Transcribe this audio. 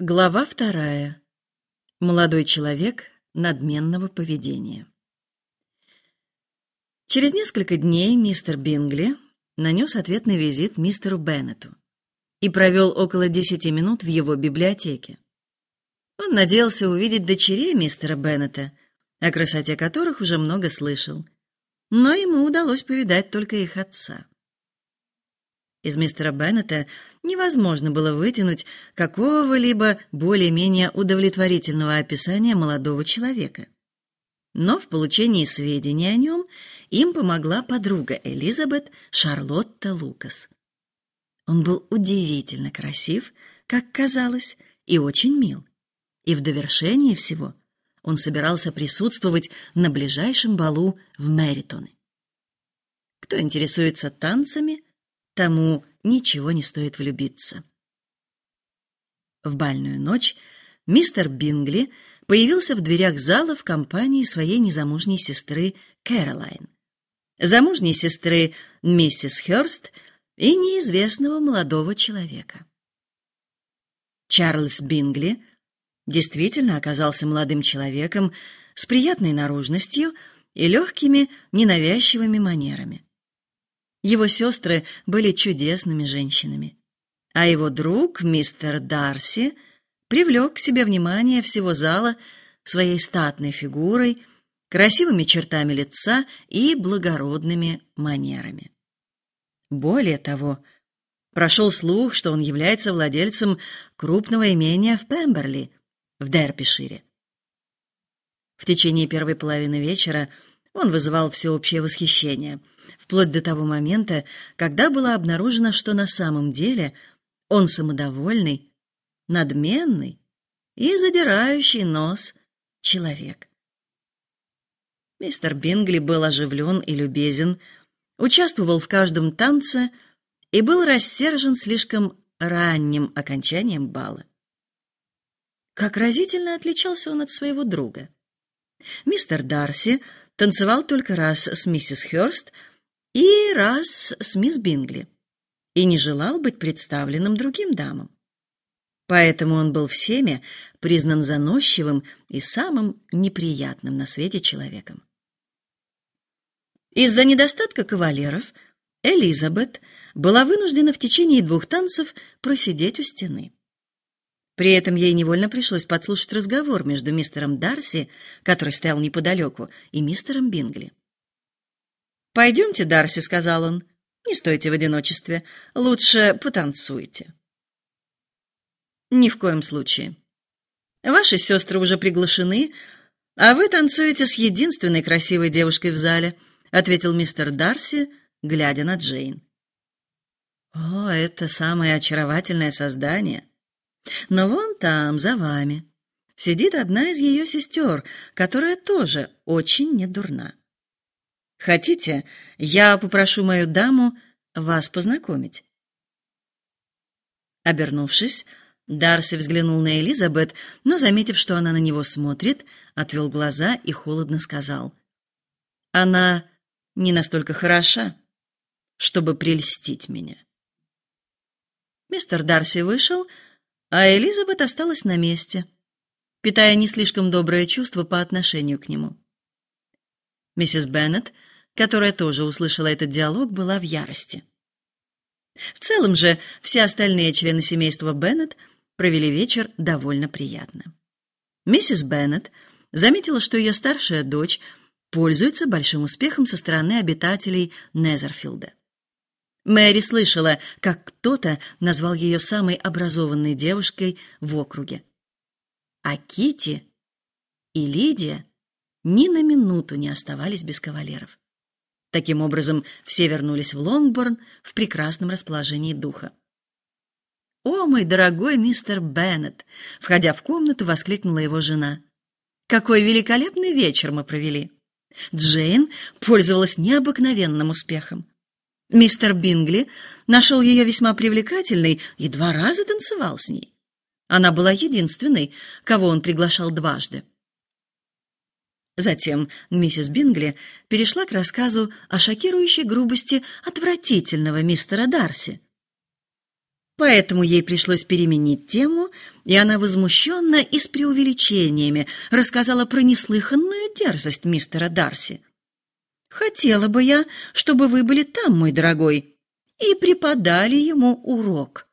Глава вторая. Молодой человек надменного поведения. Через несколько дней мистер Бингли нанес ответный визит мистеру Беннету и провел около десяти минут в его библиотеке. Он надеялся увидеть дочерей мистера Беннета, о красоте которых уже много слышал, но ему удалось повидать только их отца. Из мистера Беннета невозможно было вытянуть какого-либо более-менее удовлетворительного описания молодого человека. Но в получении сведений о нем им помогла подруга Элизабет Шарлотта Лукас. Он был удивительно красив, как казалось, и очень мил. И в довершение всего он собирался присутствовать на ближайшем балу в Мэритоне. Кто интересуется танцами, тому ничего не стоит влюбиться. В бальную ночь мистер Бингли появился в дверях зала в компании своей незамужней сестры Кэролайн, замужней сестры миссис Хёрст и неизвестного молодого человека. Чарльз Бингли действительно оказался молодым человеком с приятной наружностью и легкими, ненавязчивыми манерами. Его сестры были чудесными женщинами, а его друг, мистер Дарси, привлек к себе внимание всего зала своей статной фигурой, красивыми чертами лица и благородными манерами. Более того, прошел слух, что он является владельцем крупного имения в Пемберли, в Дерпишире. В течение первой половины вечера он вызывал всеобщее восхищение, вплоть до того момента, когда было обнаружено, что на самом деле он самодовольный, надменный и задирающий нос человек. Мистер Бингли был оживлен и любезен, участвовал в каждом танце и был рассержен слишком ранним окончанием бала. Как разительно отличался он от своего друга. Мистер Дарси танцевал только раз с миссис Хёрст и раз с мисс Бингли и не желал быть представленным другим дамам. Поэтому он был всеми признан заносчивым и самым неприятным на свете человеком. Из-за недостатка кавалеров Элизабет была вынуждена в течение двух танцев просидеть у стены. При этом ей невольно пришлось подслушать разговор между мистером Дарси, который стоял неподалеку, и мистером Бингли. «Пойдемте, Дарси», — сказал он, — «не стойте в одиночестве, лучше потанцуйте». «Ни в коем случае. Ваши сестры уже приглашены, а вы танцуете с единственной красивой девушкой в зале», — ответил мистер Дарси, глядя на Джейн. «О, это самое очаровательное создание!» Но вон там, за вами, сидит одна из ее сестер, которая тоже очень недурна. Хотите, я попрошу мою даму вас познакомить? Обернувшись, Дарси взглянул на Элизабет, но, заметив, что она на него смотрит, отвел глаза и холодно сказал. «Она не настолько хороша, чтобы прельстить меня». Мистер Дарси вышел, а Элизабет осталась на месте, питая не слишком доброе чувство по отношению к нему. Миссис Беннет, которая тоже услышала этот диалог, была в ярости. В целом же все остальные члены семейства Беннет провели вечер довольно приятно. Миссис Беннет заметила, что ее старшая дочь пользуется большим успехом со стороны обитателей Незерфилда. Мэри слышала, как кто-то назвал ее самой образованной девушкой в округе. А Кити и Лидия ни на минуту не оставались без кавалеров. Таким образом, все вернулись в Лонгборн в прекрасном расположении духа. «О, мой дорогой мистер Беннет!» Входя в комнату, воскликнула его жена. «Какой великолепный вечер мы провели!» Джейн пользовалась необыкновенным успехом. Мистер Бингли нашел ее весьма привлекательной и два раза танцевал с ней. Она была единственной, кого он приглашал дважды. Затем миссис Бингли перешла к рассказу о шокирующей грубости отвратительного мистера Дарси. Поэтому ей пришлось переменить тему, и она возмущенно и с преувеличениями рассказала про неслыханную дерзость мистера Дарси. «Хотела бы я, чтобы вы были там, мой дорогой, и преподали ему урок».